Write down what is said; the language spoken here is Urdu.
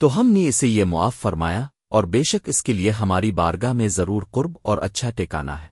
تو ہم نے اسے یہ معاف فرمایا اور بے شک اس کے لیے ہماری بارگاہ میں ضرور قرب اور اچھا ٹیکانا ہے۔